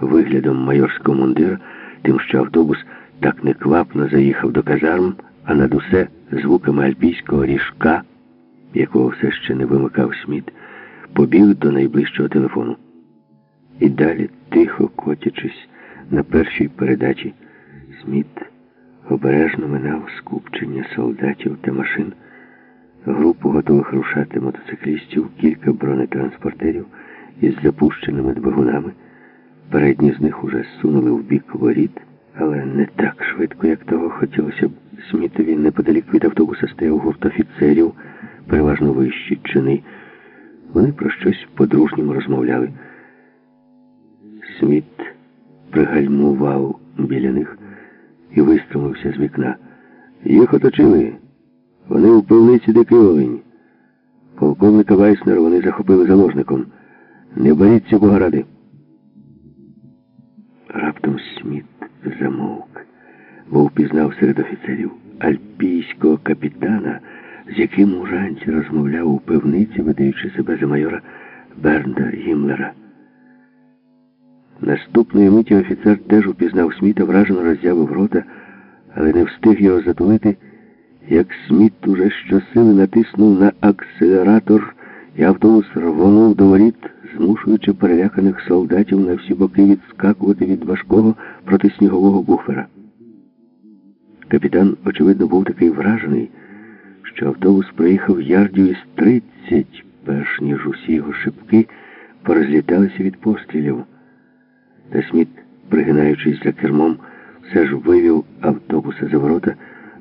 виглядом майорського мундира, тим, що автобус так неквапно заїхав до казарм, а над усе звуками альпійського ріжка, якого все ще не вимикав Сміт, побіг до найближчого телефону. І далі, тихо котячись на першій передачі, Сміт обережно минав скупчення солдатів та машин, групу готових рушати мотоциклістів, кілька бронетранспортерів із запущеними двигунами. Передні з них уже сунули в бік воріт, але не так швидко, як того хотілося б Смітові. Неподалік від автобуса стояв гурт офіцерів, переважно вищі чини. Вони про щось по-дружньому розмовляли. Сміт пригальмував біля них і виструмився з вікна. Їх оточили. Вони у пивниці дикий олень. Полковника Вайснера вони захопили заложником. Не боріться бога ради. Раптом Сміт замовк, бо впізнав серед офіцерів альпійського капітана, з яким уранці розмовляв у пивниці, видаючи себе за майора Бернда Гімлера. Наступної миті офіцер теж упізнав Сміта, вражено роззявив рота, але не встиг його затулити, як Сміт уже щосили натиснув на акселератор, і автобус рвонув до воріт, змушуючи переляканих солдатів на всі боки відскакувати від важкого протиснігового буфера. Капітан, очевидно, був такий вражений, що автобус проїхав ярдів із тридцять, перш ніж усі його шибки порозліталися від пострілів. Та Сміт, пригинаючись за кермом, все ж вивів автобуса за ворота,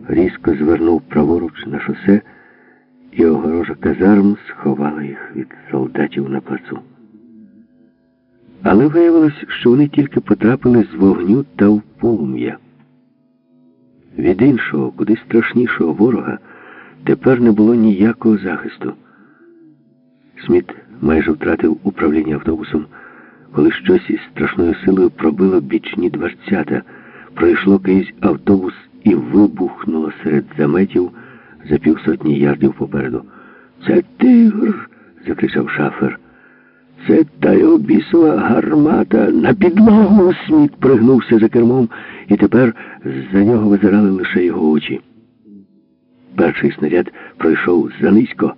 різко звернув праворуч на шосе, і огорожа казарм сховала їх від солдатів на плацу. Але виявилось, що вони тільки потрапили з вогню та в полум'я. Від іншого, куди страшнішого ворога, тепер не було ніякого захисту. Сміт майже втратив управління автобусом коли щось із страшною силою пробило бічні дверцята, пройшло крізь автобус і вибухнуло серед заметів за півсотні ярдів попереду. Це тигр. закричав шафер. Це та його бісова гармата. На підлогу Сміт пригнувся за кермом, і тепер з-за нього визирали лише його очі. Перший снаряд пройшов занизько.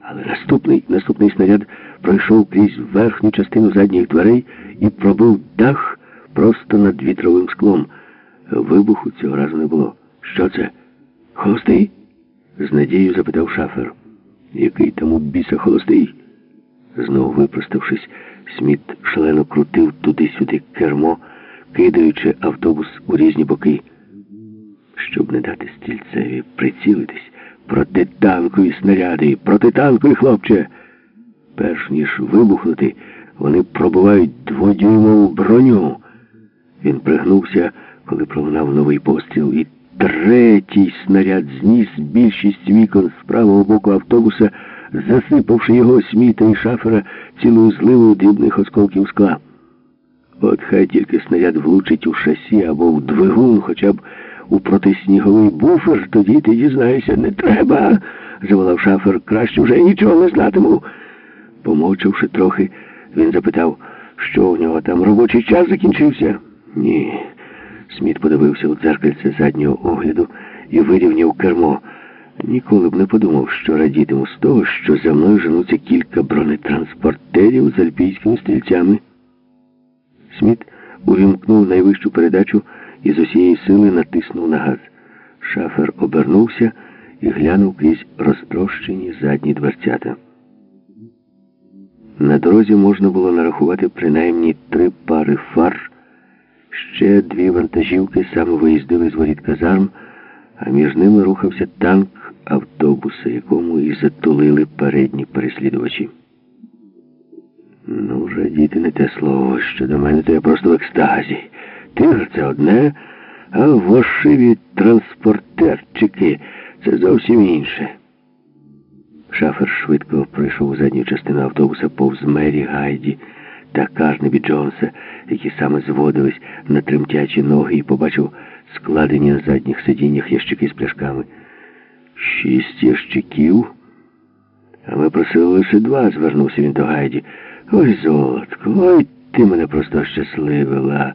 Але наступний наступний снаряд пройшов крізь верхню частину задніх дверей і пробив дах просто над вітровим склом. Вибуху цього разу не було. Що це? Холостий? з надією запитав шафер. Який там у біса холостий? Знову випроставшись, Сміт шалено крутив туди-сюди кермо, кидаючи автобус у різні боки. Щоб не дати стільцеві прицілитись. Протитанкові снаряди, протитанкові, хлопче. Перш ніж вибухнути, вони пробувають дводюймову броню. Він пригнувся, коли пролунав новий постріл, і третій снаряд зніс більшість вікон з правого боку автобуса, засипавши його сміта і шафера цілою зливою дрібних осколків скла. От хай тільки снаряд влучить у шасі або в двигун, хоча б у протисніговий буфер, тоді ти дізнаєшся, не треба, заволав шафер, краще вже нічого не знатиму. Помовчавши трохи, він запитав, що у нього там робочий час закінчився. Ні. Сміт подивився у дзеркальце заднього огляду і вирівняв кермо. Ніколи б не подумав, що радітиму з того, що за мною женуться кілька бронетранспортерів з альпійськими стрільцями. Сміт увімкнув найвищу передачу і з усієї сили натиснув на газ. Шафер обернувся і глянув крізь розтрощені задні дверцята. На дорозі можна було нарахувати принаймні три пари фар. Ще дві вантажівки саме виїздили з воріт казарм, а між ними рухався танк автобуса, якому і затулили передні переслідувачі. Ну, вже діти не те слово, що до мене, то я просто в екстазі. Тигр це одне, а вошиві транспортерчики це зовсім інше. Шафер швидко пройшов у задню частину автобуса повз Мері Гайді та Карнебі Джонса, які саме зводились на тремтячі ноги і побачив складені на задніх сидіннях ящики з пляшками. Шість ящиків. А ми просили лише два, звернувся він до Гайді. Ой, золотко, ой Ти мене просто щасливила.